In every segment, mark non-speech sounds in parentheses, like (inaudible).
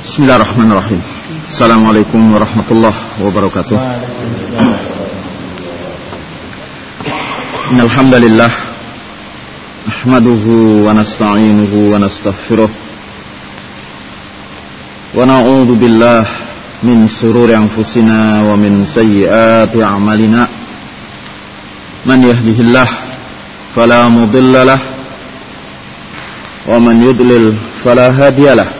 Bismillahirrahmanirrahim. Assalamualaikum warahmatullahi wabarakatuh. Alhamdulillah. hamdalillah nahmaduhu wa nasta'inuhu wa nastaghfiruh wa na'udzu billah min shururi anfusina wa min sayyiati a'malina man yahdihillah fala mudilla lah wa man yudlil fala hadiyalah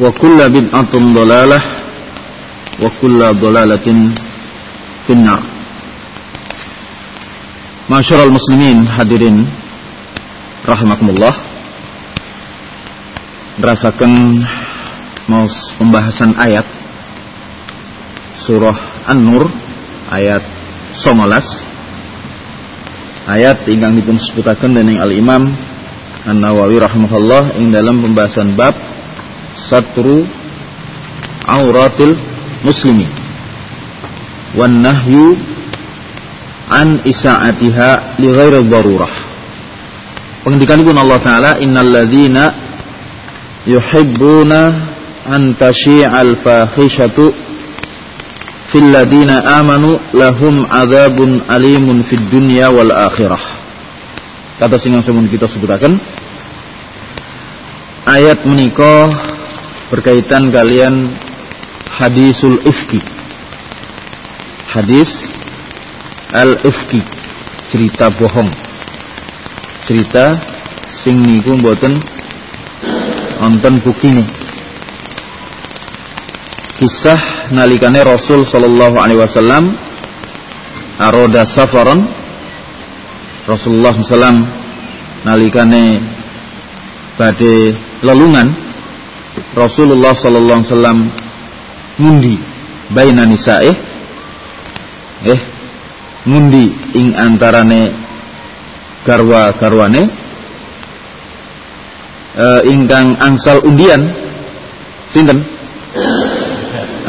wa kullu bid'atin dalalah. Wa kullu dalalatin finna Masyarul muslimin hadirin rahimakumullah. Mau pembahasan ayat surah An-Nur ayat 19 ayat ingkang dipun sebutaken dening Al Imam An-Nawawi rahimahullah ing dalam pembahasan bab satru auratil muslimi wan nahyu an isaatiha li ghairi darurah. Pengendikanipun Allah taala innal ladzina yuhibbuna an tashi'al fahishatu fil ladzina amanu lahum adzabun alimun fid dunya wal akhirah. Kata sing yang kita sebutaken ayat menika berkaitan kalian hadisul ifki. Hadis al-ifki. Cerita bohong. Cerita sing niku mboten wonten buktine kisah nalikane Rasul sallallahu alaihi wasallam aroda safaran Rasulullah sallam nalikane badhe lelungan Rasulullah sallallahu alaihi wasallam mundi baina nisae eh ngundi ing antarane garwa garwane e, ingkang angsal undian. Sinten?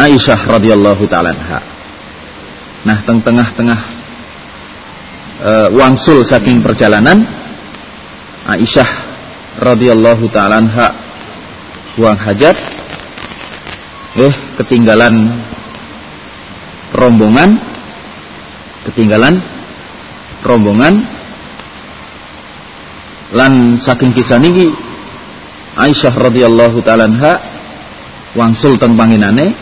Aisyah radhiyallahu taala anha. Nah teng tengah-tengah e, wangsul saking perjalanan Aisyah radhiyallahu taala anha buang hajat eh ketinggalan rombongan ketinggalan rombongan. Lan saking kisah niki Aisyah radhiyallahu taala anha wangsul teng panginane.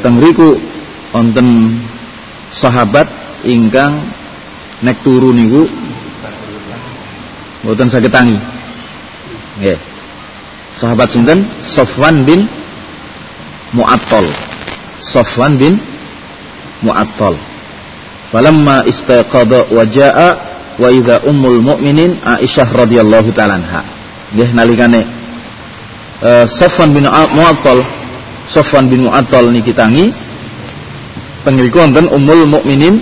Teng riku wonten sahabat ingkang nek turu niku mboten saged tangi. Nggih sahabat sinten Sofwan bin Mu'attal Sofwan bin Mu'attal Falamma istaqada wa jaa wa idza ummul mu'minin Aisyah radhiyallahu taala anha. Nggih nalikane uh, Safwan bin Mu'attal Safwan bin Mu'attal niki tangi pengriku wonten ummul mukminin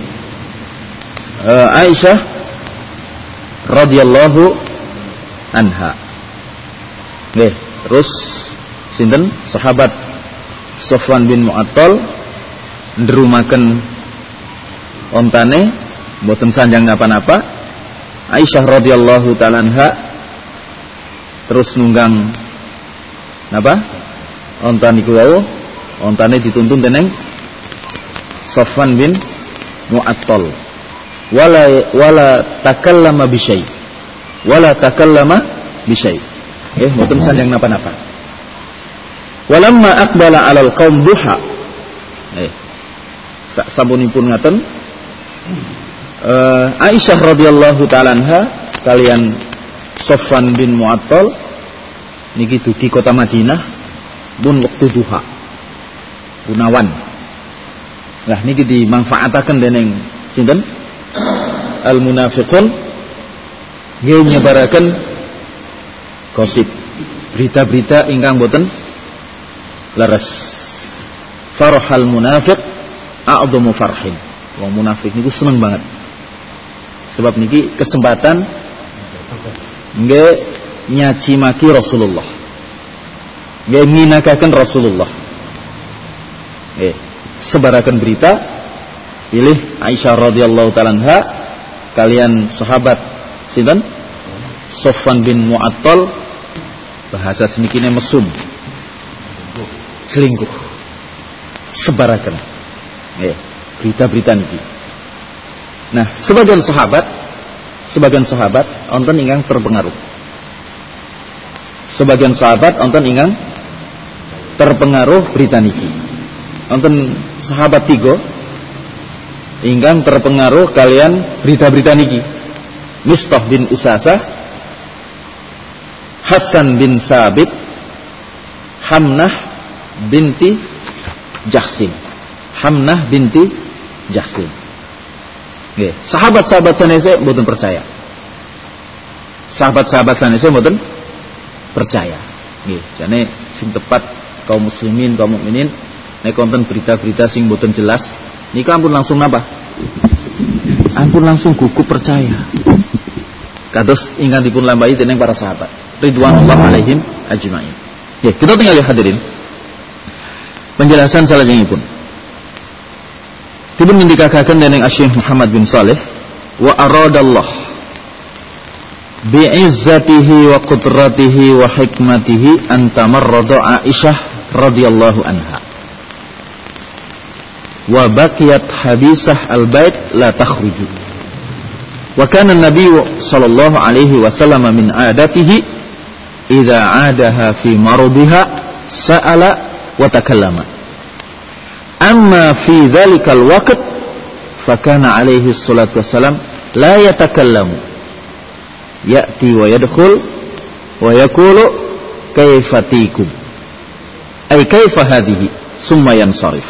uh, Aisyah radhiyallahu anha. Nggih, terus sinten? Sahabat Sofwan bin Mu'attal nderumaken ontane mboten sanjang napa-napa. Aisyah radhiyallahu taala anha terus nunggang napa? Onta niku wau ontane dituntun teneng Sofwan bin Mu'attal wala wala takallama bisyai wala takallama bisyai eh mboten sanjang napa-napa. Walamma aqbala alal qaum duha. Eh samunipun ngaten. Uh, Aisyah radhiyallahu taala anha kalian Sofwan bin Mu'attal niki dugi kota Madinah pun waktu duha. Gunawan. Lah niki dimanfaataken dening sinten? Al munafiqun nggih nyebaraken gosip berita-berita ingkang boten leres farhal munafiq a'dhamu farhin wong munafik niku seneng banget sebab niki kesempatan nggih nyaci maki Rasulullah. Nggih minakaken Rasulullah. Eh, sebarakan berita pilih Aisyah radhiyallahu taala kalian sahabat sinten? Sofwan bin Mu'attal bahasa semikine mesum selingkuh sebarakan eh, berita-berita niki Nah, sebagian sahabat, sebagian sahabat onten ingkang terpengaruh. Sebagian sahabat onten ingkang terpengaruh berita niki. Onten sahabat tiga ingkang terpengaruh kalian berita-berita niki. Mistah bin Usasah, Hasan bin Sabit, Hamnah binti Jahsin. Hamnah binti Jahsin. Sahabat-sahabat sanese mboten percaya. Sahabat-sahabat sanese mboten percaya. Nggih, jane sing tepat kaum muslimin, kaum mukminin nek konten berita-berita sing mboten jelas, nika ampun langsung napa? Ampun langsung gugup percaya. Kados ingatipun lambai dening para sahabat. Ridwanullah alaihim ajmain. Ya, kita tinggal ya hadirin. Penjelasan pun. Dipun ngendikaken dening Syekh Muhammad bin Saleh wa aradallah bi'izzatihi wa qudratihi wa hikmatihi an Aisyah radhiyallahu anha wa baqiyat habisah al-bait la takhruju wa kana an-nabiy sallallahu alaihi wasallam min adatihi idza 'adaha fi maradiha sa'ala wa takallama Amma fi dzalikal waqt fakana alaihi salatu wassalam la yatakallamu. Ya'ti wa yadkhul wa yaqulu kaifa tikum. Ay kaifa hadhihi summa yansarif.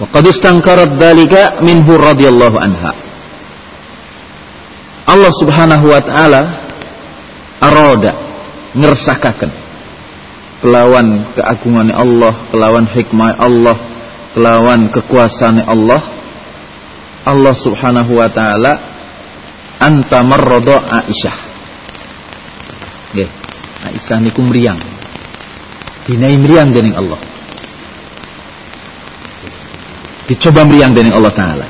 Wa qad istankarat dzalika minhu radhiyallahu anha. Allah Subhanahu wa taala arada ngersakaken kelawan keagungan Allah, kelawan hikmah Allah, kelawan kekuasaan Allah, Allah Subhanahu wa taala anta marrada Aisyah. Aisyah niku mriyang. Dinai mriyang dening Allah. Dicoba mriyang dening Allah taala.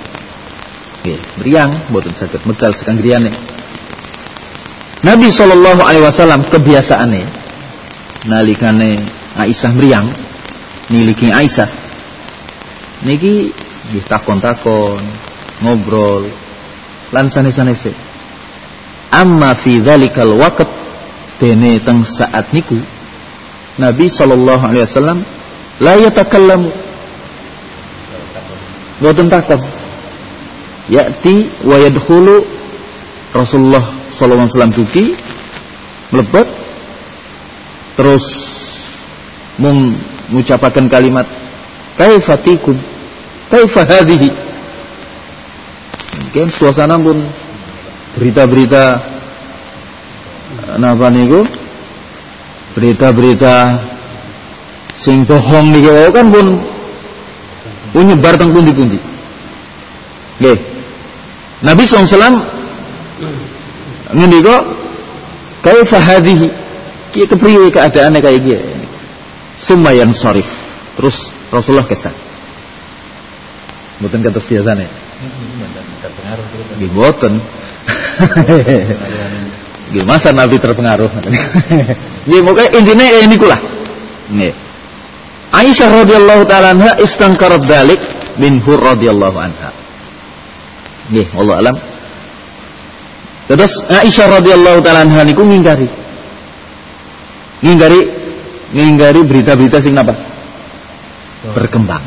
Nggih, mriyang mboten saged medal sekang. Nabi sallallahu alaihi wasallam kebiasaane. Nalikane Aisyah mriyang niliki Aisyah. Niki nggih takon-takon ngobrol lan sanes-sanese. Amma fi dzalikal waqt dene teng saat niku Nabi sallallahu alaihi wasallam la yatakallamu. Boten takon. Ya'ti wa yadkhulu Rasulullah sallallahu alaihi wasallam duki mlebet terus mengucapkan kalimat kaifatikum kaifa hadhihi mungkin suasana pun berita-berita napa niku? Berita-berita sing bohong niku kan pun pun nyebar teng pundi-pundi. Nggih. Nabi SAW ngendika kaifa hadhihi Ki kepriwe keadaannya kayak gini. Sumayan sorif. Terus Rasulullah kesal. Mboten kados biasane. Nggih mboten. Nggih masa Nabi terpengaruh. Nggih moga intine ini kula. Nggih. Aisyah radhiyallahu taala anha istankarat dalik min Hur radhiyallahu anha. Nggih, Allah alam. Terus Aisyah radhiyallahu taala anha niku ngingkari. Ngingkari ngingkari berita-berita sing napa? Berkembang.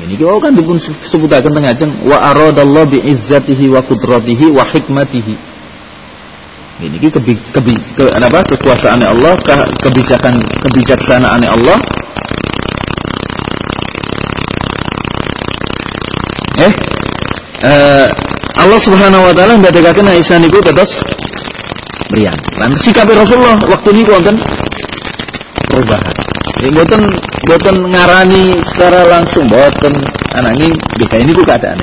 Ini kau kan dipun sebutaken teng ajeng wa aradallahu bi izzatihi wa qudratihi wa hikmatihi. Ini ki kebi, kebi, ke, apa kekuasaan Allah, ke, kebijakan kebijaksanaan Allah. Eh, uh, Allah Subhanahu wa taala mbadekaken Aisyah niku tetes mriyan. Lan sikap Rasulullah waktu niku wonten perubahan. Ini boten boten ngarani secara langsung boten ananging bika ini ku keadaan.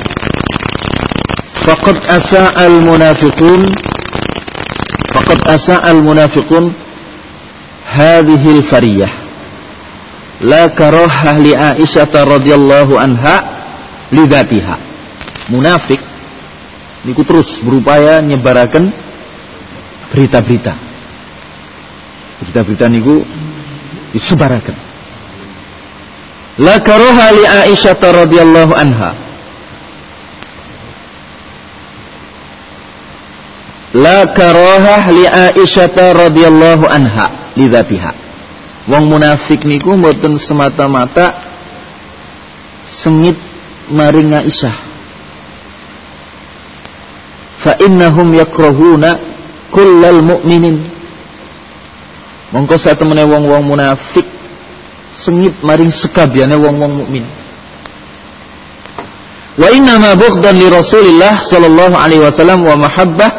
Faqad asa al munafiqun faqad asa al munafiqun hadhihi al fariyah la karahah li Aisyah radhiyallahu anha lidatiha. Munafik niku terus berupaya nyebaraken berita-berita. Berita-berita niku disebarakan. La karoha li Aisyah radhiyallahu anha. La karoha li Aisyah radhiyallahu anha lidzatiha. Wong munafik niku mboten semata-mata sengit maring Aisyah. Fa innahum yakrahuna kullal mu'minin Mongko satemene wong-wong munafik sengit maring sekabiane wong-wong mukmin. Wa inna ma bughdan li Rasulillah sallallahu alaihi wasallam wa mahabbah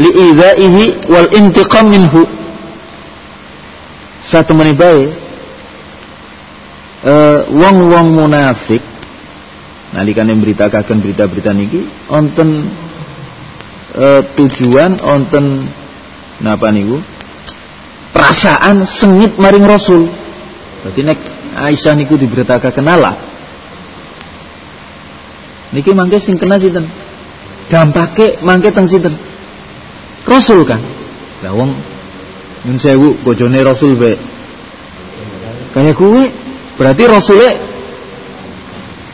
li idzaihi wal intiqam minhu. Satemene bae uh, wong-wong munafik nalikane memberitakan berita-berita niki onten uh, tujuan onten napa niku perasaan sengit maring Rasul. Berarti nek Aisyah niku diberitakan kenala. Niki mangke sing kena sinten? Dampake mangke teng sinten? Rasul kan. Lah wong nyun sewu bojone Rasul be. Kayak kuwe berarti Rasule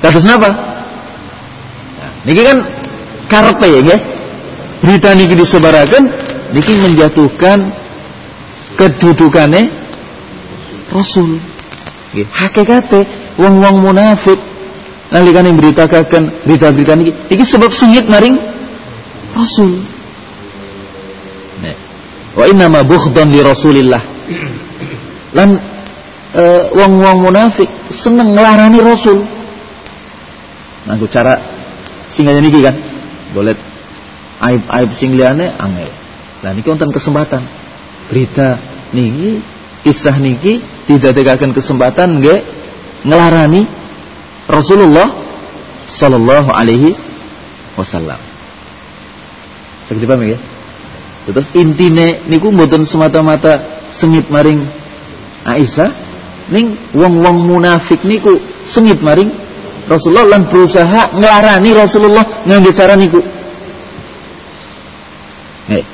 kados napa? Nah, niki kan karepe ya nggih. Berita niki disebaraken niki menjatuhkan kedudukane Rasul. Nggih, hakikate wong-wong munafik nalikane beritakaken berita-berita niki iki sebab sengit maring Rasul. Nah, wa inna ma bughdan li Rasulillah. Lan eh, wong-wong munafik seneng ngelarani Rasul. Nganggo cara singanya niki kan. Boleh aib-aib sing liyane angel. Lah niki wonten kesempatan berita niki kisah niki didadekaken kesempatan nggih ngelarani Rasulullah sallallahu alaihi wasallam. Sakit paham ya? Terus intine niku mboten semata-mata sengit maring Aisyah ning wong-wong munafik niku sengit maring Rasulullah lan berusaha ngelarani Rasulullah ngangge cara niku. Nih.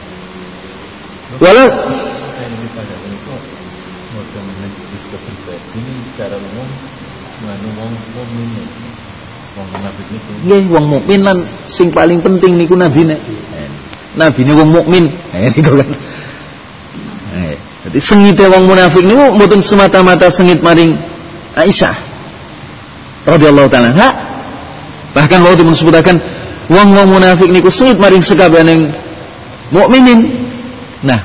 Walau secara umum nganu wong mukmin wong munafik niku nggih wong mukmin lan sing paling penting niku nabine nabine wong mukmin. Eh niku kan. Eh jadi sengite wong munafik niku mboten semata-mata sengit maring Aisyah radhiyallahu taala. Ha? Bahkan kalau disebutaken wong-wong munafik niku sengit maring sekabening mukminin nah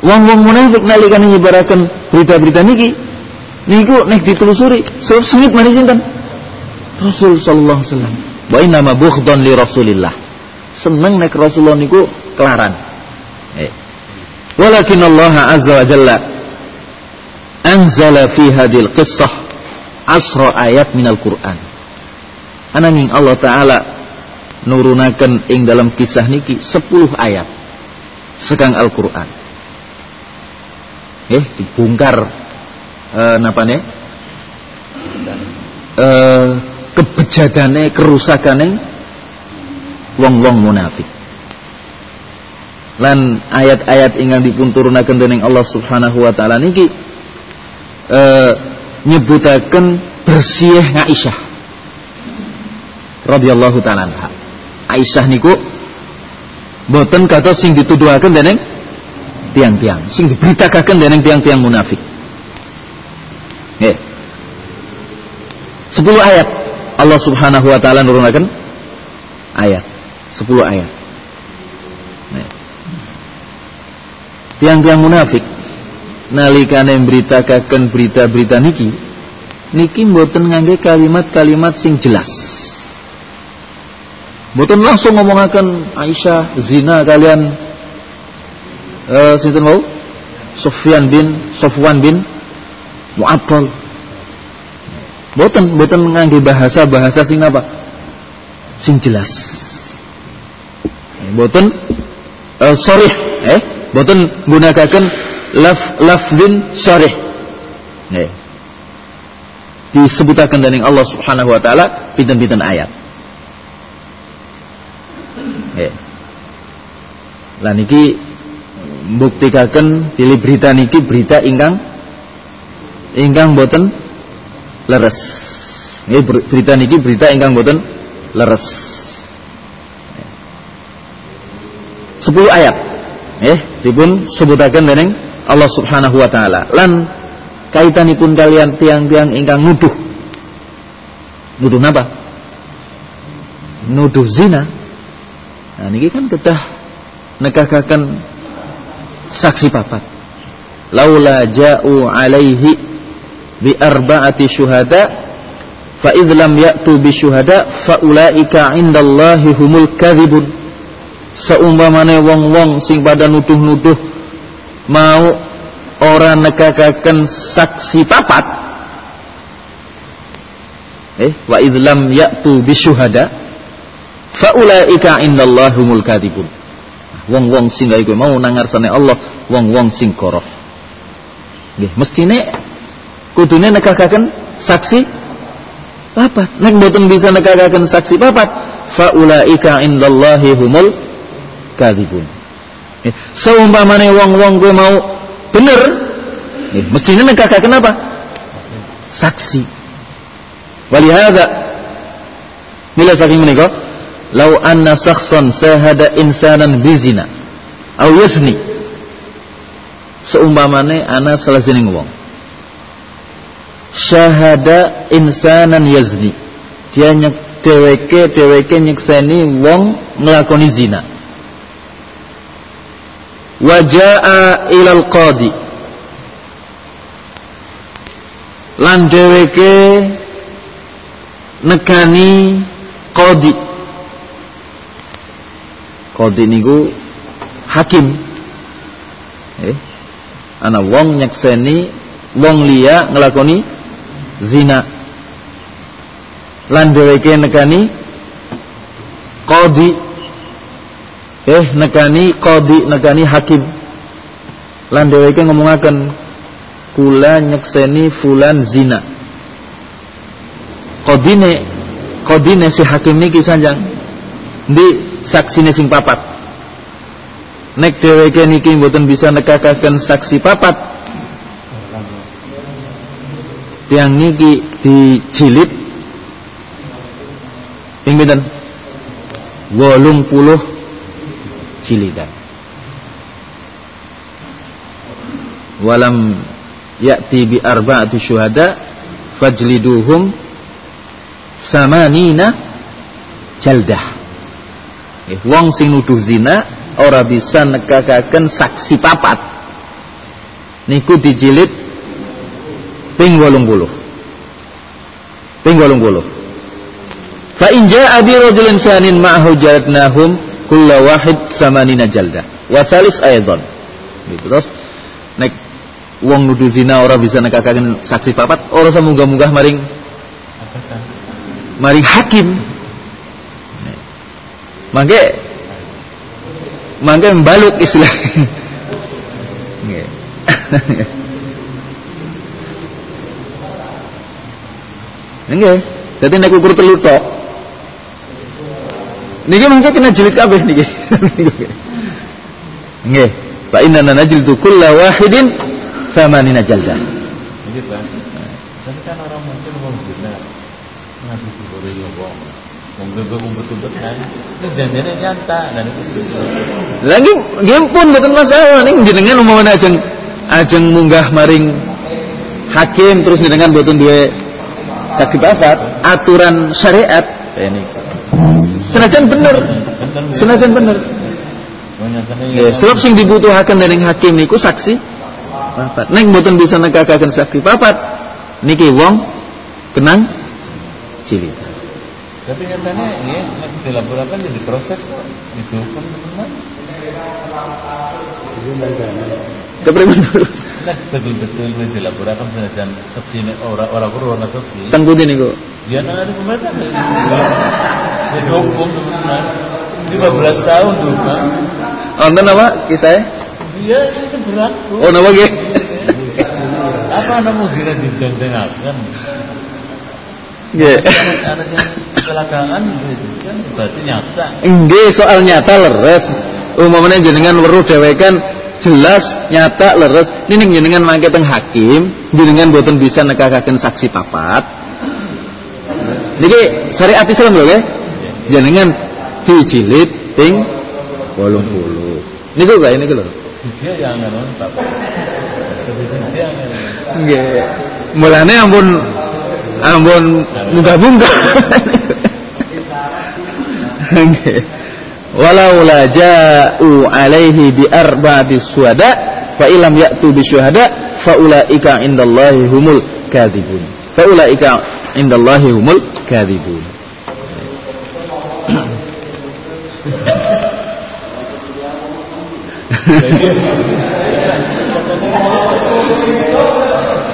wong-wong munafik nalikan nyebaraken berita-berita niki niku nek ditelusuri sebab sengit mari sinten? Rasul sallallahu alaihi wasallam. Wa inna ma bughdan li Rasulillah. Seneng nek Rasulullah niku kelaran. Eh. Walakin Allah azza wa jalla anzala fi hadil qissah asra ayat minal Qur'an ananging Allah taala nurunaken ing dalam kisah niki 10 ayat sekang Al-Qur'an eh dibongkar e, nih eh, kebejadane, kerusakane wong-wong munafik. Lan ayat-ayat ingkang dipun turunaken dening Allah Subhanahu wa taala niki eh, nyebutaken bersih Aisyah radhiyallahu taala. Aisyah niku boten kata sing dituduhaken dening tiang-tiang, sing diberitakaken dening tiang-tiang munafik. Nggih. 10 ayat Allah Subhanahu wa taala nurunaken ayat. 10 ayat. Tiang-tiang munafik nalikane mberitakaken berita-berita niki niki mboten ngangge kalimat-kalimat sing jelas. Mboten langsung ngomongaken Aisyah zina kalian eh sinten mau? Sufyan bin Sofwan bin Mu'attal. Mboten mboten ngangge bahasa-bahasa sing apa? Sing jelas. Mboten uh, sorih eh boten gunakaken laf lafzin syarih nggih disebutaken dening Allah Subhanahu wa taala pinten-pinten ayat nggih lan niki mbuktikaken pilih berita niki berita ingkang ingkang boten leres. Nggih berita niki berita ingkang boten leres. 10 ayat. Eh dipun sebutaken dening Allah Subhanahu wa taala. Lan kaitanipun kalian tiang-tiang ingkang nuduh. Nuduh napa? Nuduh zina nah niki kan ketah nekakaken saksi papat. Laula ja'u alaihi bi arba'ati syuhada fa idh lam ya'tu bi syuhada fa ulaika indallahi humul kadhibun. Seumpamane wong-wong sing pada nuduh-nuduh mau orang nekakaken saksi papat eh wa idlam ya'tu bisyuhada faulaika indallahumul kadhibun wong-wong sing iku mau nangarsane Allah wong-wong sing koroh nggih mestine kudune nekakaken saksi papat nek mboten bisa nekakaken saksi papat faulaika indallahi humul kadzibun. Seumpamane wong-wong gue mau bener, ya, mestinya negara kenapa? Saksi. Walihada Mila saking menika lau anna sakhsan sahada insanan bizina. Au yazni. Seumpamane ana salah jeneng wong. Syahada insanan yazni. Dia nyek dheweke dheweke nyekseni wong nglakoni zina. Wajaa ilal qadi. Lan dheweke nekani qadi qadi niku hakim. Eh ana wong nyekseni wong liya nglakoni zina. Lan dheweke nekani qadi. Eh negani qadi negani hakim. Lan dheweke ngomongaken kula nyekseni fulan zina. Qadine qadine si hakim niki sanjang? Di saksine sing papat. Nek dheweke niki mboten bisa nekakaken saksi papat yang niki dijilid. Ping pinten? 80 jilidan. Walam ya'ti bi arba'ati syuhada fajliduhum samanina jaldah wong sing nuduh zina ora bisa nekakaken saksi papat. Niku dijilid ping 80 ping 80 fa in ja'a bi rajulin sanin ma'ahu jalatnahum kulla wahid samanina jalda. Wasalis aydan. Gitu terus nek wong nuduh zina ora bisa nekakaken saksi papat ora semunggah-munggah maring maring hakim mangke mangke mbaluk istilah (laughs) nggih Dadi nek ukur telu tok. Niki mangke kena jilid kabeh niki. (laughs) Nggih. Fa inna najildu kulla wahidin thamanina jaldah. Ini Pak. Tapi kan orang mungkin guna ngaji wong. Kan. Ini janjane nyata dan. Lagi nggih pun mboten masalah ning jenengan umpamane ajeng ajeng munggah maring hakim terus jenengan mboten duwe saksi pafat aturan syariat ini senajan bener senajan bener Ya, sebab sing dibutuhkan dari hakim niku saksi papat. Neng mboten bisa nekakaken saksi papat. Niki wong kenang cilik. Tapi nyatanya ya, dilaporkan jadi proses kok. Itu kan teman. Keprimen Nek betul-betul wis dilaporkan senajan saksi nek ora ora kudu ana saksi. teng pundi niku? Dia nang ada pemerintah. Ya hukum teman. 15 tahun tuh, Pak. Wonten apa kisahnya? Dia itu berlaku. Oh napa nggih? Apa namu kira didendengaken? Nggih. Yang kecelakaan gitu kan berarti nyata. Nggih, soal nyata leres. Umpamane jenengan weruh dhewekan jelas nyata leres. Ini jenengan mangke teng hakim, jenengan boten bisa nekakaken saksi papat. Niki syariat Islam lho nggih. Jenengan dijilid ping 80. Niku kae niku lho. Dia yang ngono, Pak. Nggih. Mulane ampun ampun munggah-munggah. Nggih. Walau la ja'u alaihi bi arba'ati syuhada fa ilam ya'tu bi syuhada fa ulaika indallahi humul kadzibun. Fa ulaika indallahi humul kadzibun.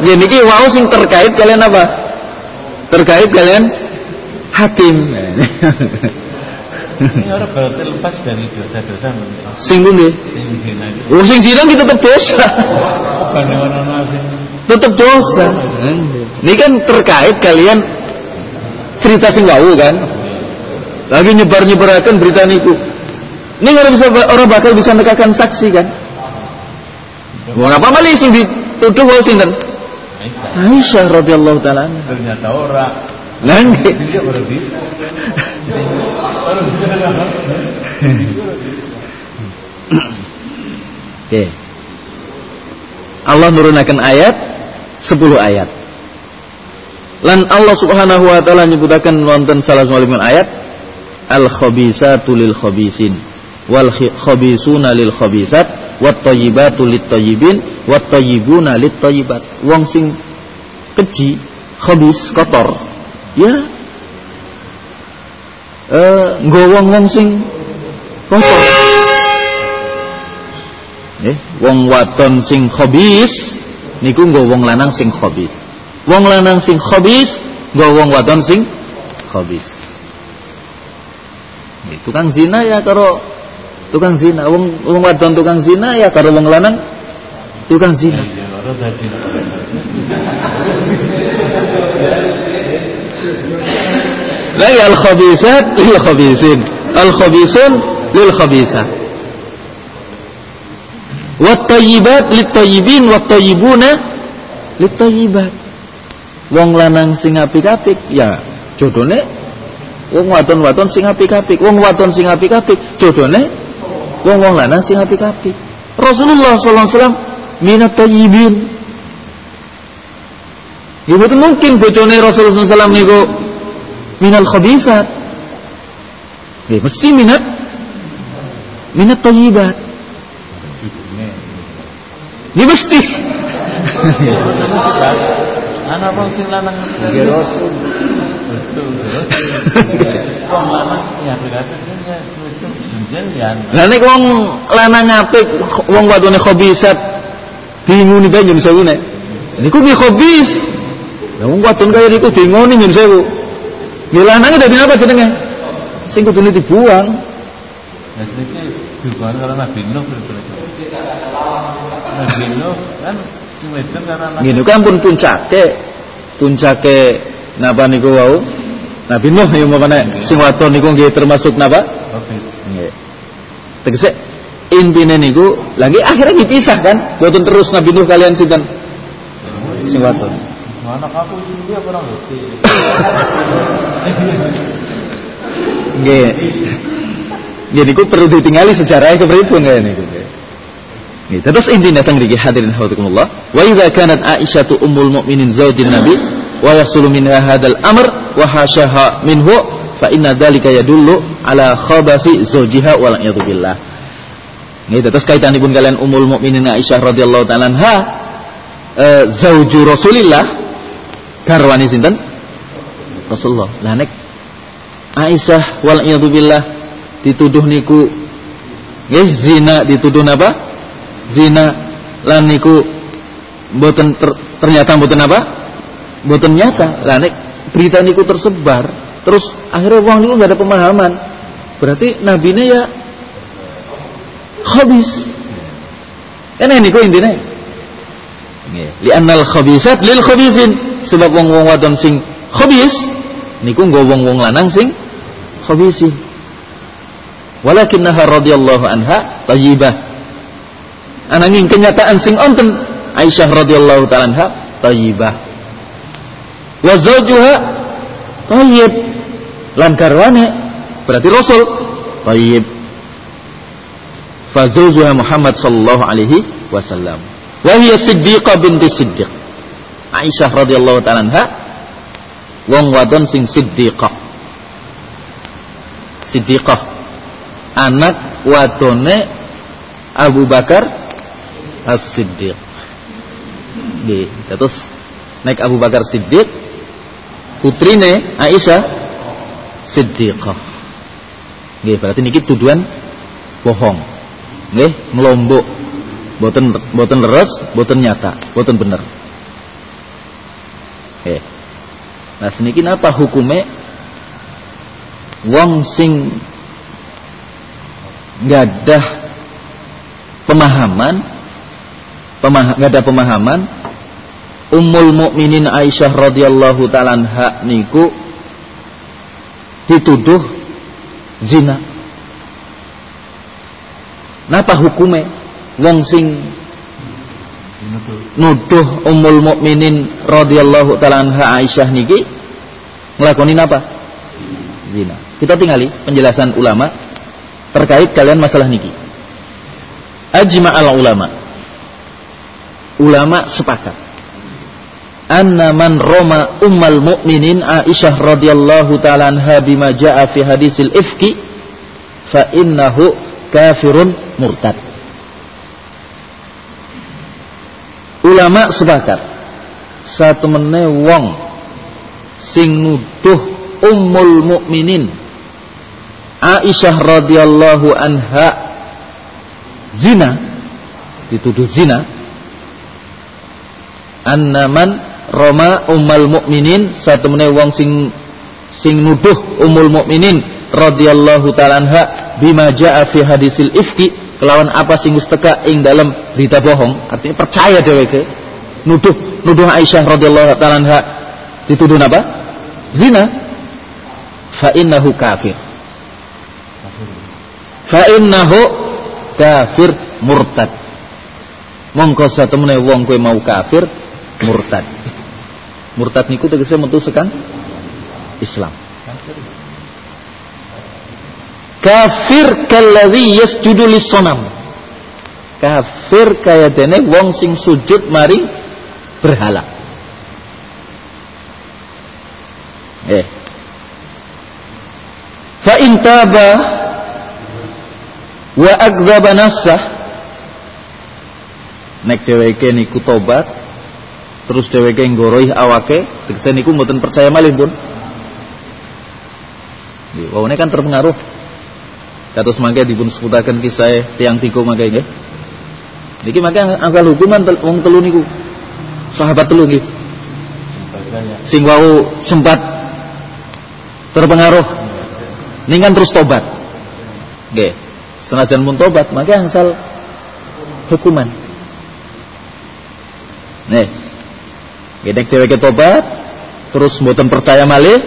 Ya niki wau sing terkait kalian apa? Terkait kalian hakim. Ini orang berarti lepas dari dosa-dosa Sing pundi? sing zina itu. Oh sing zina kita tetep dosa. Orang Tetep dosa. Ini kan terkait kalian cerita sing wau kan? Lagi nyebar-nyebarakan berita niku. Ini nggak bisa orang bakal bisa nekakan saksi kan? Mau apa malih sing dituduh wau sinten? Aisyah. Radhiyallahu taala. Ternyata orang Lah nggih. dia baru bisa. Baru bisa Oke. Allah nurunakan ayat 10 ayat. Lan Allah Subhanahu wa taala nyebutaken wonten salah satu ayat al khabisatu lil khabisin wal khabisuna lil khabisat wat thayyibatu lit thayyibin wat thayyibat. Wong sing keji, khabis, kotor. Ya. Eh, nggo wong-wong sing kotor. Eh, wong wadon sing khabis niku nggo wong lanang sing khabis. Wong lanang sing khabis nggo wong wadon sing khabis. Tukang zina ya karo tukang zina, wong wong wadon tukang zina ya karo wong lanang tukang zina. Ya, tadi. Lagi al khabisat lil khabisin, al khabisun lil khabisat. Wat tayyibat lit tayyibin wat tayyibuna lit tayyibat. Wong lanang sing apik-apik ya jodone wong wadon-wadon sing apik-apik, wong wadon sing apik-apik jodone wong-wong lanang sing apik-apik. Rasulullah sallallahu alaihi wasallam minat tayyibin. Ya betul mungkin bojone Rasulullah SAW niku minal khabisat. Ya mesti minat minat tayyibat. Ya mesti. Anak orang sing lanang Betul. Wong lanang ya berarti ya ya. Lah nek wong lanang apik, wong wadone khabisat dinguni bae nyun sewu nek. Niku ki khabis. Lah wong wadon kaya niku dingoni nyun sewu. Ya lanange dadi apa jenenge? Sing kudune dibuang. Nah sedikit hubungan karena Nabi Nuh Nabi Nuh kan Wedon karena Ngene kan pun puncake. Puncake napa niku wau? Nabi Nuh yang mana sing wadon niku nggih termasuk napa? Oke. Nggih. Tegese intine niku lagi akhirnya dipisah kan? Boten terus Nabi Nuh kalian sinten? Sing wadon. Anak aku juga kurang ngerti. Nggih. Nggih niku perlu ditinggali sejarahnya kepripun ya niku. Nggih, terus intinya teng mriki hadirin hafizakumullah, wa idza kanat Aisyah ummul mukminin zaujin Nabi wa yasulu minha hadzal amr wa hasyaha minhu fa inna dzalika yadullu ala khabasi zawjiha wal billah. Nggih, terus kaitanipun kalian ummul mukminin Aisyah radhiyallahu taala anha eh, zauju Rasulillah garwani sinten? Rasulullah. Lah nek Aisyah wal billah dituduh niku nggih zina dituduh napa? Zina lan niku mboten ter- ternyata mboten apa? Mboten nyata. Lah nek berita niku tersebar terus akhirnya wong niku nggak ada pemahaman. Berarti nabine ya khabis. Kan niku intine. Nggih, li'annal khabisat lil khabisin. Sebab wong-wong wadon sing khabis niku nggo wong-wong lanang sing khabisin. Walakinnaha radhiyallahu anha thayyibah. Ananging kenyataan sing onten Aisyah radhiyallahu taala anha thayyibah. Wa zawjuha thayyib. Lan garwane berarti Rasul thayyib. Fa zawjuha Muhammad sallallahu alaihi wasallam. Wa hiya Siddiqah binti Siddiq. Aisyah radhiyallahu taala anha wong wadon sing Siddiqah. Siddiqah anak wadone Abu Bakar As-Siddiq. Nggih, terus naik Abu Bakar Siddiq putrine Aisyah Siddiqah. Nggih, berarti niki tuduhan bohong. Nggih, melombok. Boten boten leres, boten nyata, boten bener. Nggih. Nah, seniki napa hukume wong sing gadah pemahaman pemah gak ada pemahaman Ummul Mukminin Aisyah radhiyallahu taala niku dituduh zina. Napa hukume wong sing nuduh Ummul Mukminin radhiyallahu taala anha Aisyah niki nglakoni napa? Zina. Kita tinggali penjelasan ulama terkait kalian masalah niki. Ajma'al ulama ulama sepakat anna man roma ummal mu'minin Aisyah radhiyallahu taala anha bima jaa fi hadisil ifki fa innahu kafirun murtad. Ulama sepakat satu mene wong sing nuduh ummul mukminin Aisyah radhiyallahu anha zina dituduh zina annaman roma ummal mukminin satu meneh wong sing sing nuduh ummul mukminin radhiyallahu taala anha bima jaa fi hadisil ifki kelawan apa sing mustaka ing dalam berita bohong? Artinya percaya dheweke. Nuduh nuduh Aisyah radhiyallahu taala anha. Dituduh apa zina. Fa innahu kafir. Fa innahu kafir murtad. Mongko satemene wong kowe mau kafir murtad. Murtad niku tegese metu sekan Islam. Kafir kalladzi yasjudu lis-sanam. Kafir kaya dene wong sing sujud mari berhala. Eh. Fa in taba wa akdzaba nafsah nek dheweke niku tobat terus dheweke nggorohi awake tegese niku mboten percaya malih pun nggih wau kan terpengaruh kados mangke dipun sebutaken kisah tiang tiku mangke nggih. Niki mangke asal hukuman tel, wong telu niku. Sahabat telu nggih. Sing wau sempat terpengaruh. Ningan terus tobat. Nggih. Senajan pun tobat maka asal hukuman. Nih Gedek dheweke tobat terus mboten percaya malih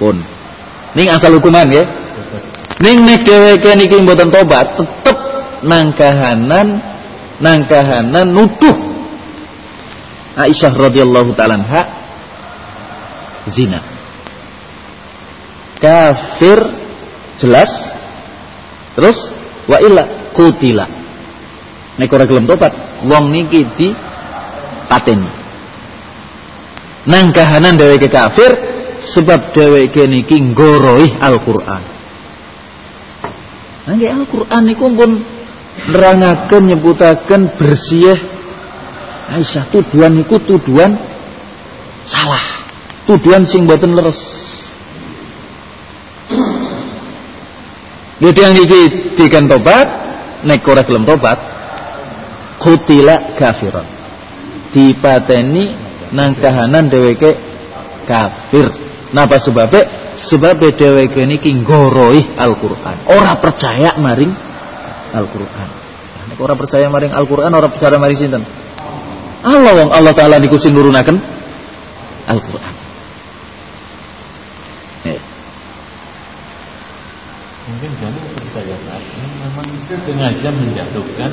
pun. Ning asal hukuman ya ning nek dheweke niki mboten tobat tetep nang kahanan nang kahanan nuduh Aisyah radhiyallahu taala zina. Kafir jelas. Terus wa illa kutila nek ora gelem tobat wong niki di pateni nang kahanan dheweke kafir sebab dheweke niki nggorohi Al-Qur'an nang Al-Qur'an niku pun nerangaken nyebutaken bersih Aisyah tuduhan niku tuduhan salah tuduhan sing boten leres Jadi yang niki dikan tobat, nek ora gelem tobat, kutila kafiron. Dipateni nang kahanan dheweke kafir. Napa sebabe? Sebabe dheweke niki nggorohi Al-Qur'an. Ora percaya maring Al-Qur'an. Nek ora percaya maring Al-Qur'an, ora percaya maring sinten? Allah wong Allah taala niku sing nurunaken Al-Qur'an. Eh. Mungkin jangan percaya memang sengaja menjatuhkan.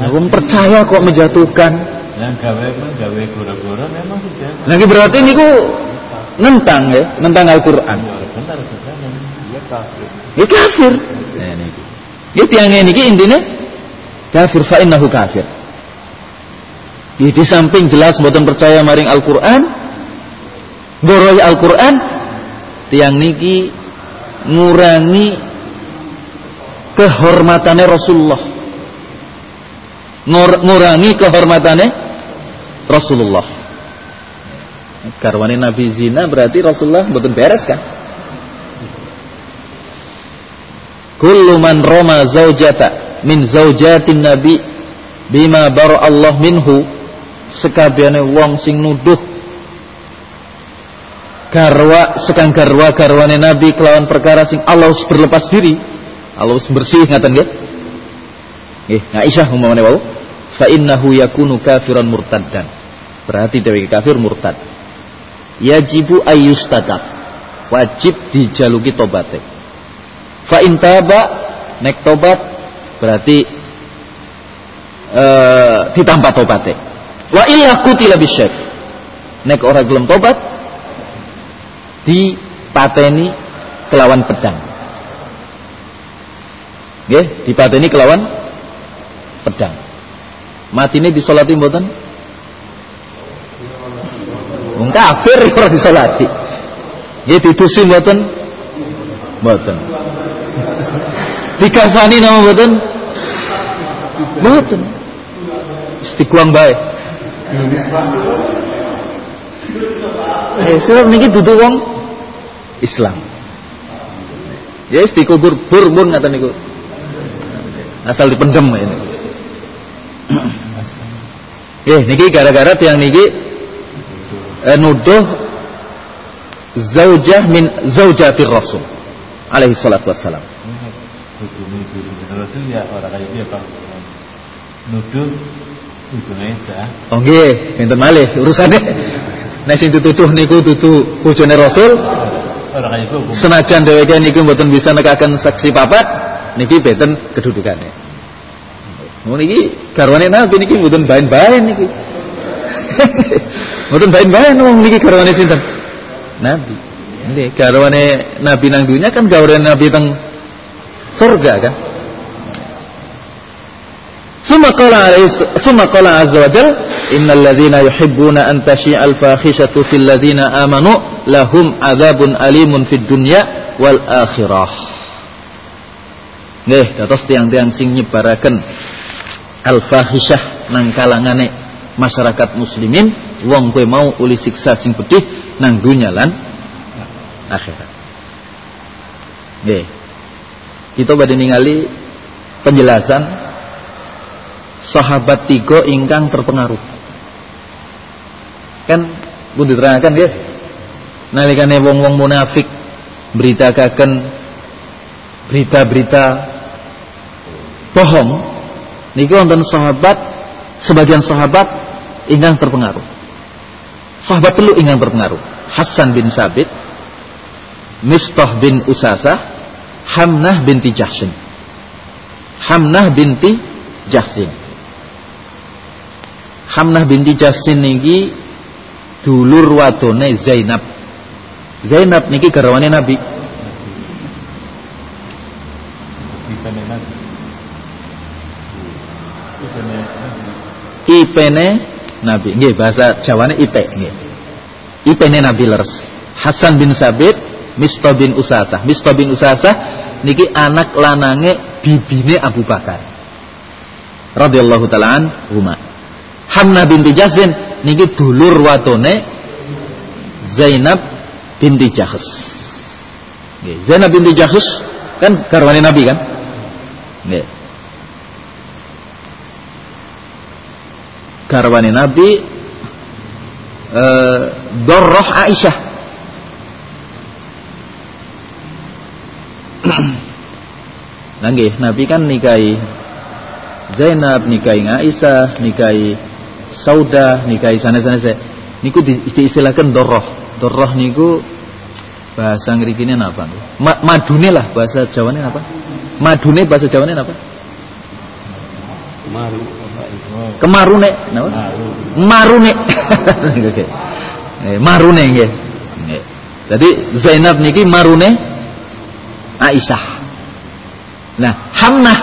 Nah, wong percaya kok menjatuhkan. Yang gawe gawe gora-gora memang sudah. Lagi berarti niku nentang ya, nentang Al-Qur'an. Ya, benar dia kafir. Ya kafir. Nah. Ya tiang niki intine kafir fa innahu kafir. Ya, di samping jelas mboten percaya maring Al-Qur'an, goroi Al-Qur'an, tiang niki ngurangi kehormatannya Rasulullah. Ngur, ngurangi kehormatannya Rasulullah. Karwane Nabi zina berarti Rasulullah mboten beres kan? Kullu man roma zaujata min zaujatin Nabi bima bar Allah minhu sekabehane wong sing nuduh garwa sekang garwa garwane Nabi kelawan perkara sing Allah berlepas diri. Allah bersih ngaten nggih. Nggih Aisyah umpamane wau. Fa innahu yakunu kafiran murtaddan. Berarti dheweke kafir murtad yajibu ayyustatab wajib dijaluki tobaté fa in taba nek tobat berarti uh, ditambah tobaté wa illa qutila bisyaf nek ora gelem tobat dipateni kelawan pedang. Nggih dipateni kelawan pedang. Matine disolati mboten wong kafir ora disolati nggih didusi mboten mboten dikafani nama mboten mboten istiqwang bae Eh, sebab niki dudu wong Islam. Ya wis dikubur bur pun ngaten niku. Asal dipendem ini. (clears throat) Eh niki gara-gara tiang niki nuduh zaujah min zaujatir Rasul alaihi salatu wassalam. Hubungi Rasul ya orang kayak dia Pak. Nuduh Ibu Aisyah. Oh nggih, enten malih urusane. Nek sing dituduh niku dudu bojone Rasul, Orang kayak itu senajan dheweke niku mboten bisa nekaken saksi papat, niki beten kedudukane. Oh niki garwane Nabi niki mboten baen-baen niki. (laughs) Mboten bain-bain wong niki garwane sinten? Nabi. Nggih, garwane Nabi nang dunya kan garwane Nabi teng surga kan. Suma qala suma qala azza wa jal innal ladzina yuhibbuna an tashi'a al fakhishatu fil ladzina amanu lahum adzabun alimun fid dunya wal akhirah. Nggih, dados tiang-tiang sing nyebaraken al fakhishah nang kalangane masyarakat muslimin wong kowe mau uli siksa sing pedih nang dunya lan akhirat. Nggih. Kita badhe ningali penjelasan sahabat tiga ingkang terpengaruh. Kan pun diterangkan ya. Nalikane wong-wong munafik beritakaken berita-berita bohong niki wonten sahabat sebagian sahabat ingkang terpengaruh. Sahabat telu ingkang terpengaruh. Hasan bin Sabit, Mistah bin Usasah, Hamnah binti Jahsin. Hamnah binti Jahsin. Hamnah binti Jahsin niki dulur wadone Zainab. Zainab niki garwane Nabi. Ipene Nabi. Ipene Nabi. Nggih bahasa Jawane ipe nggih. Ipene Nabi leres. Hasan bin Sabit, Mistah bin Usasah. Mistah bin Usasah niki anak lanange bibine Abu Bakar. Radhiyallahu taala anhuma. Hamnah binti Jahsin niki dulur watone Zainab binti. Nggih, Zainab binti Jahs kan garwane Nabi kan? Nggih. Garwane Nabi eh Dorroh Aisyah. (clears throat) Nggih, Nabi kan nikahi Zainab, nikahi Aisyah, nikahi Sauda, nikahi sana-sana. Niku di, diistilahkan doroh. Doroh niku bahasa ngrikine apa? Ma, madune lah bahasa Jawane apa? Madune bahasa Jawane apa? Maru. Kemarune, napa? Maru. Marune. (laughs) Oke. Eh, marune nggih. Nggih. Jadi Zainab niki marune Aisyah. Nah, Hamnah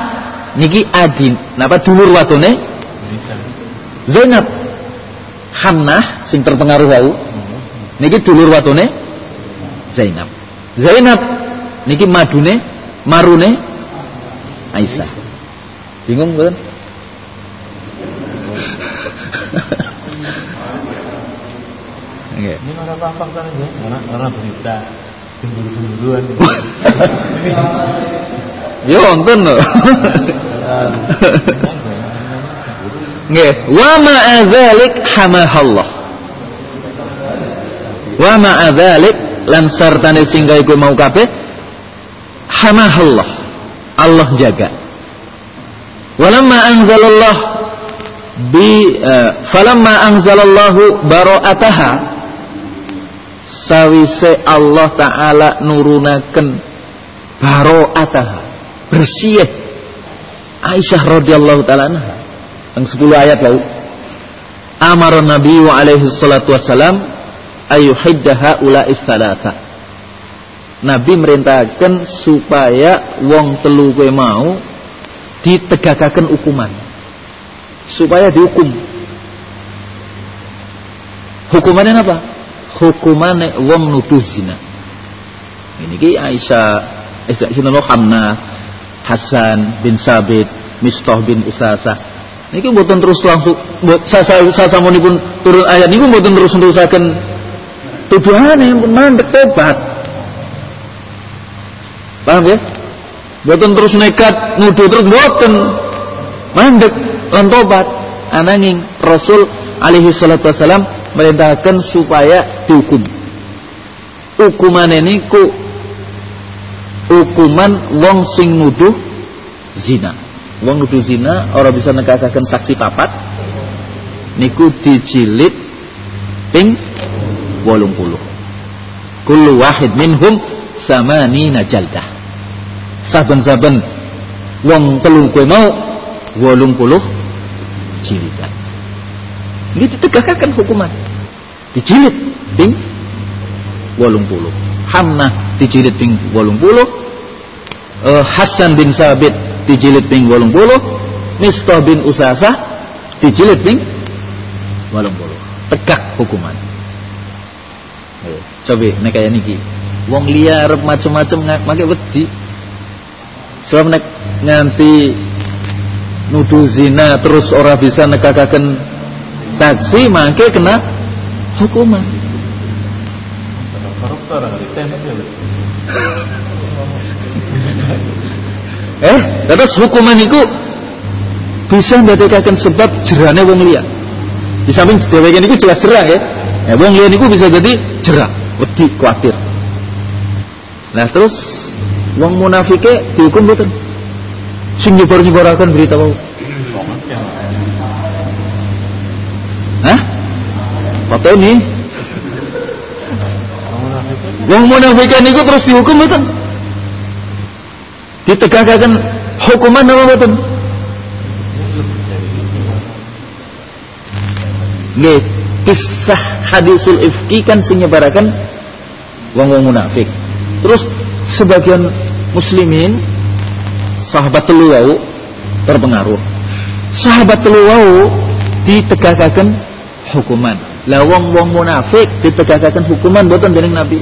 niki adin. Napa dulur wadone. Zainab. Hamnah sing terpengaruh wau niki dulur wadone Zainab. Zainab niki madune marune Aisyah. Bingung mboten? Nggih. Ini orang gampang kan ya. Orang orang berita cemburu-cemburuan. (laughs) Yo wonten lho. (laughs) Nggih, wa ma'a dzalik hamahallah. Wa ma'a dzalik lan sartane sing kowe mau kabeh hamahallah. Allah jaga. Walamma anzalallah bi uh, falamma anzalallahu bara'ataha sawise Allah taala nurunaken bara'ataha bersih Aisyah radhiyallahu taala yang 10 ayat lalu. Amara nabi wa alaihi salatu wassalam ayuhiddaha ula'is salasa Nabi merintahkan supaya wong telu kowe mau ditegakaken hukuman. Supaya dihukum. Hukumannya apa hukumannya wong nuduh zina. Ini ki Aisyah sinten Hamna Hasan bin Sabit Mistah bin Usasa niki mboten terus langsung buat saya saya pun turun ayat niku mboten terus nerusaken tuduhane pun mandek tobat. Paham ya? Mboten terus nekat nuduh terus mboten mandek lan tobat. Ananging Rasul alaihi salatu wasalam merintahkan supaya dihukum. Hukuman ini ku hukuman wong sing nuduh zina. Wong nuduh zina orang bisa nekakaken saksi papat niku dijilid ping wolung puluh. Kullu wahid minhum samanina jaldah. Saben-saben wong telu kowe mau 80 jilidan ini ditegakkan hukuman. Dijilid ping 80 Hamnah dijilid ping 80 uh, Hasan bin Sabit dijilid ping 80 Mistah bin Usasah dijilid ping 80 tegak hukuman. Ayo, coba nek kaya niki. Wong liar macem-macem make wedi. Sebab nek nganti nuduh zina terus ora bisa nekakaken saksi mangke kena hukuman. Eh terus hukuman itu bisa ndadekaken sebab jerane wong liya. Di samping dheweke niku jelas jerah ya. Eh wong liya niku bisa jadi jerah wedi kuatir nah terus wong munafike dihukum mboten? Sing nyebar-nyebaraken berita wau Hah? Foto ini itu Wong munafikan niku terus dihukum mboten? Ditegakaken hukuman apa mboten? Nggih, kisah hadisul ifki kan sing nyebaraken wong-wong munafik. Terus sebagian muslimin sahabat telu wau terpengaruh. Sahabat telu wau ditegakaken hukuman. Lah wong-wong munafik ditegakaken hukuman boten dening Nabi.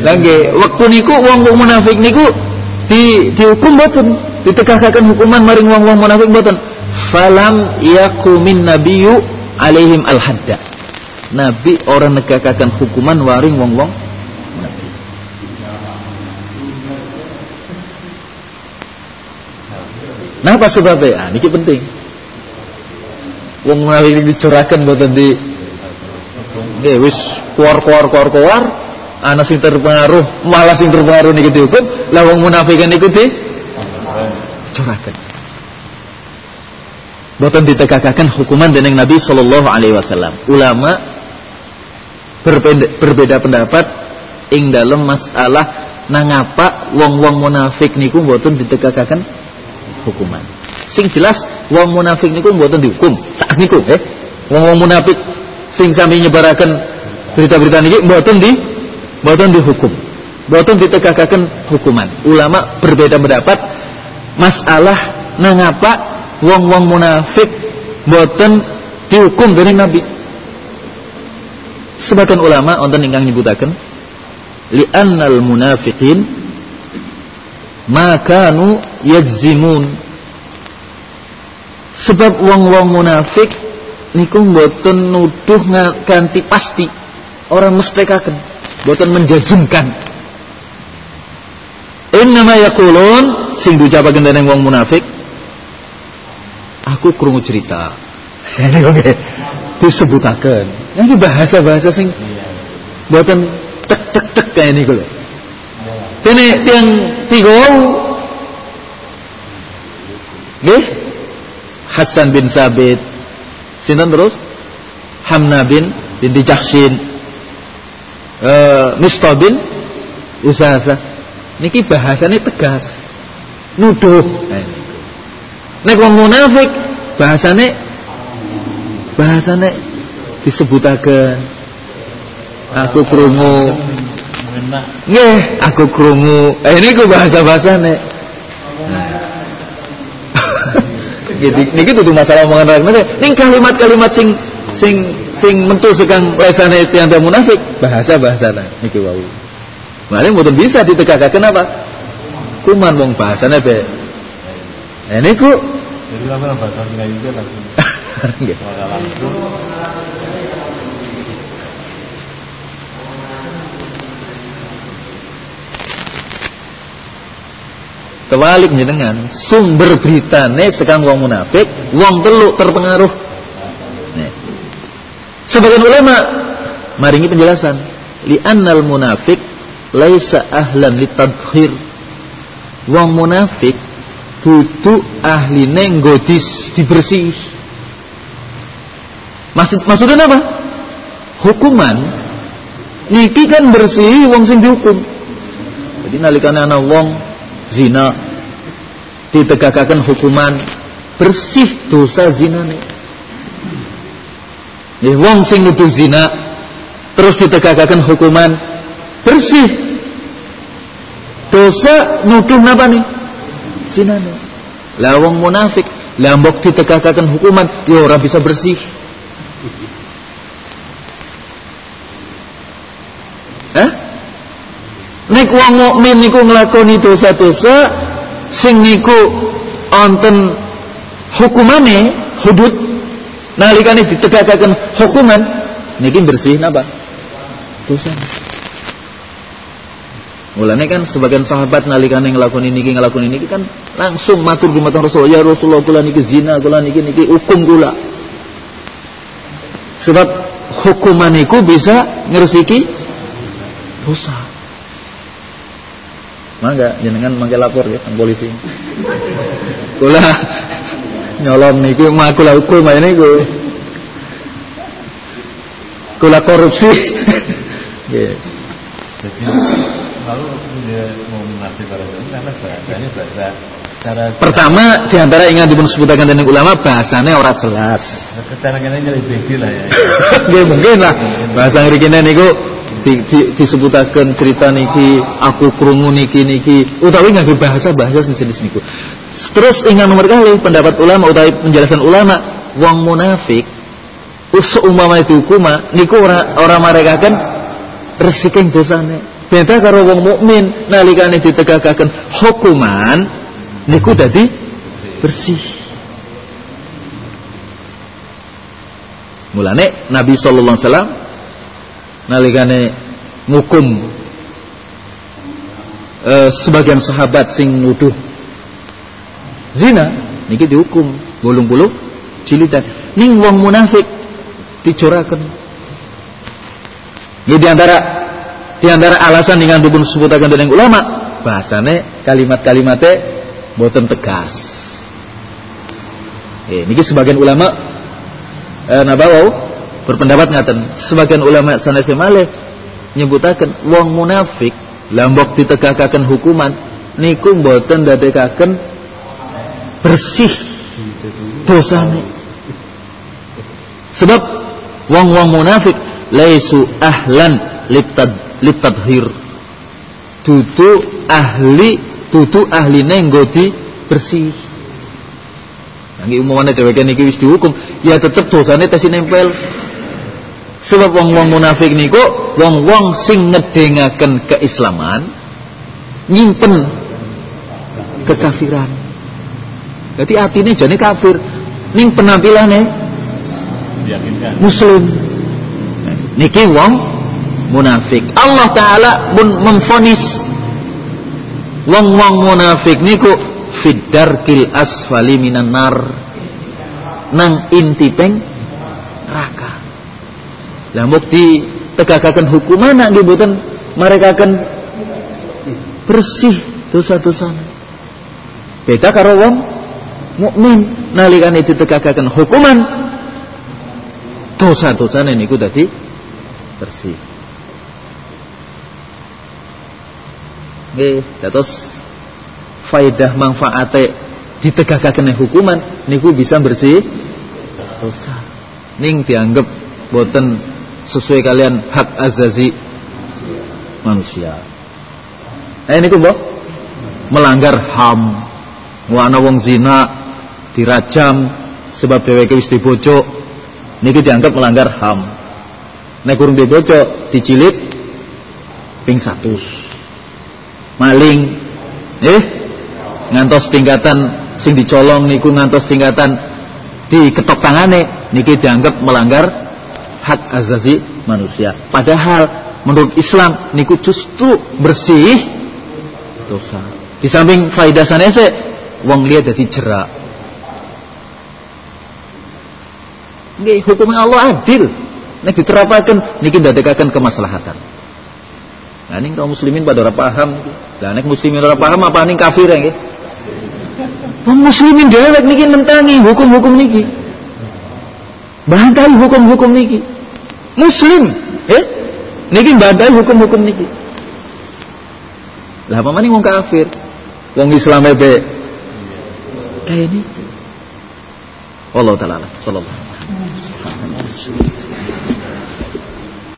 Lagi waktu niku wong-wong munafik niku di dihukum boten, ditegakaken hukuman maring wong-wong munafik boten. Falam yakumin nabiyyu alaihim al-hadda. Nabi orang negakaken hukuman waring wong-wong Nah apa sebabnya? Ah, ini penting. Wong munafik dicurahkan boten di Nggih wis kuar-kuar kuar-kuar ana sing terpengaruh malah sing terpengaruh niki dihukum lah wong munafikan niku di? Curahkan boten ditegakaken hukuman dening Nabi sallallahu alaihi wasallam. Ulama berbeda, pendapat ing dalam masalah nangapa wong-wong munafik niku boten ditegakaken hukuman sing jelas wong munafik niku boten dihukum sak niku eh wong-wong munafik sing sami nyebaraken berita-berita niki mboten di mboten dihukum. Mboten ditegakaken hukuman. Ulama berbeda pendapat masalah nangapa wong-wong munafik mboten dihukum dening Nabi. Sebagian ulama wonten ingkang nyebutaken li'annal munafiqin ma kanu yajzimun. Sebab wong-wong munafik niku mboten nuduh ganti pasti. Orang mestekaken mboten menjajimkan innama yaqulun sing diucapaken dening wong munafik aku krungu cerita. Ini (laughs) oke disebutaken. Ini bahasa-bahasa sing mboten tek tek tek kayak niku lho Ini tiang tiga Nggih Hasan bin Sabit Sinten terus? Hamna bin binti Jahsin. Eh Mistah bin Usasa. Niki bahasane tegas. Nuduh. Nek wong munafik bahasane bahasane disebutaken aku krungu nggih aku krungu eh niku bahasa-bahasane Gitu. (laughs) Niki tuh masalah omongan orang Ning kalimat-kalimat sing sing sing mentu sekang lesane tiang munafik bahasa bahasa niki wau. Malah mboten bisa ditegakaken apa? Kuman wong bahasane be. Nah niku jadi lama bahasa Melayu (laughs) langsung. Nggih. langsung Kebalik jenengan sumber beritane sekang wong munafik, wong telu terpengaruh. Nih. Sebagian ulama maringi penjelasan, li annal munafik laisa ahlan litadhhir. Wong munafik dudu ahline nggodis dibersih. Maksud maksudnya apa? Hukuman niki kan bersih wong sing dihukum. Jadi nalikane ana wong zina ditegakkan hukuman bersih dosa zina nih. Wong sing nuduh zina terus ditegakkan hukuman bersih dosa nuduh napa nih zina nih. Lah wong munafik lah mbok ditegakkan hukuman ya ora bisa bersih. Hah? Nek wong mukmin niku nglakoni dosa-dosa sing niku wonten hukumane hudud nalikane ditegakaken hukuman niki bersih napa? Dosa. Mulane kan sebagian sahabat nalikane nglakoni niki nglakoni niki kan langsung matur dumateng Rasul ya Rasulullah kula niki zina kula niki niki hukum kula. Sebab hukuman niku bisa ngersiki dosa Mangga jenengan mangga lapor ya tentang polisi. Kula nyolong niku makula hukum ae niku. Kula korupsi. (laughs) Nggih. Kalau dia mau menafsir para ulama karena bahasanya bahasa cara Pertama di antara ingin dipun sebutaken dening ulama bahasane ora jelas. cara kene beda lah ya. (laughs) Nggih mungkin lah bahasa ngrikine niku di, di, disebutaken cerita niki aku krungu niki niki utawi nganggo bahasa-bahasa sejenis niku. Terus ingin nomor kali pendapat ulama utawi penjelasan ulama wong munafik usuk umama itu hukuma niku ora ora marekaken resiking dosane. Beda karo wong mukmin nalikane ditegakaken hukuman niku dadi bersih. Mulane Nabi sallallahu alaihi wasallam nalikane ngukum eh, sebagian sahabat sing nuduh zina niki dihukum bolong-bolong jilidan ning wong munafik dicoraken ini di antara di antara alasan dengan dipun sebutaken dening ulama bahasane kalimat-kalimatnya boten tegas. Eh, niki sebagian ulama eh, nabawau berpendapat ngaten sebagian ulama sanese malih nyebutaken wong munafik lambok ditegakaken hukuman niku mboten ndadekaken bersih dosane. Sebab wong-wong munafik laisu ahlan liptad liptadhir dudu ahli dudu ahli nenggodi bersih. Nanggi umumane dheweke niki wis dihukum, ya tetep dosane tesih nempel. Sebab wong-wong munafik niku wong-wong sing ngedengaken keislaman nyimpen kekafiran. Jadi atine jane kafir, ning penampilane muslim. Niki wong munafik. Allah taala pun memfonis wong-wong munafik niku fiddarkil asfali minan nar nang inti peng neraka. Lah mukti tegakaken hukuman nak dibuten mereka akan bersih dosa-dosa. Beda karo wong mukmin nalikane ditegakaken hukuman dosa-dosane niku dadi bersih. Nggih, dados faidah manfaate ditegakaken hukuman niku bisa bersih dosa. Ning dianggap boten sesuai kalian hak azazi manusia. Nah ini mbok melanggar HAM. Wah ana wong zina dirajam sebab dheweke wis dibojok niki dianggap melanggar HAM. Nek kurang dibojok dicilit ping 100. Maling eh ngantos tingkatan sing dicolong niku ngantos tingkatan diketok tangane niki dianggap melanggar hak azazi manusia. Padahal menurut Islam niku justru bersih dosa. Di samping faidah sanese wong liya dadi jerak. Nggih, hukumnya Allah adil. Nek diterapaken niki ndadekaken kemaslahatan. Nah, ini kaum muslimin pada ora paham. Lah nek muslimin ora paham apa ning kafir ya nggih? Wong muslimin dhewek niki nentangi hukum-hukum niki. Bantai hukum-hukum niki. Muslim, eh? Niki bantai hukum-hukum niki. Lah apa maning wong kafir? Wong Islam be kayak niki. Wallahu taala sallallahu alaihi wasallam.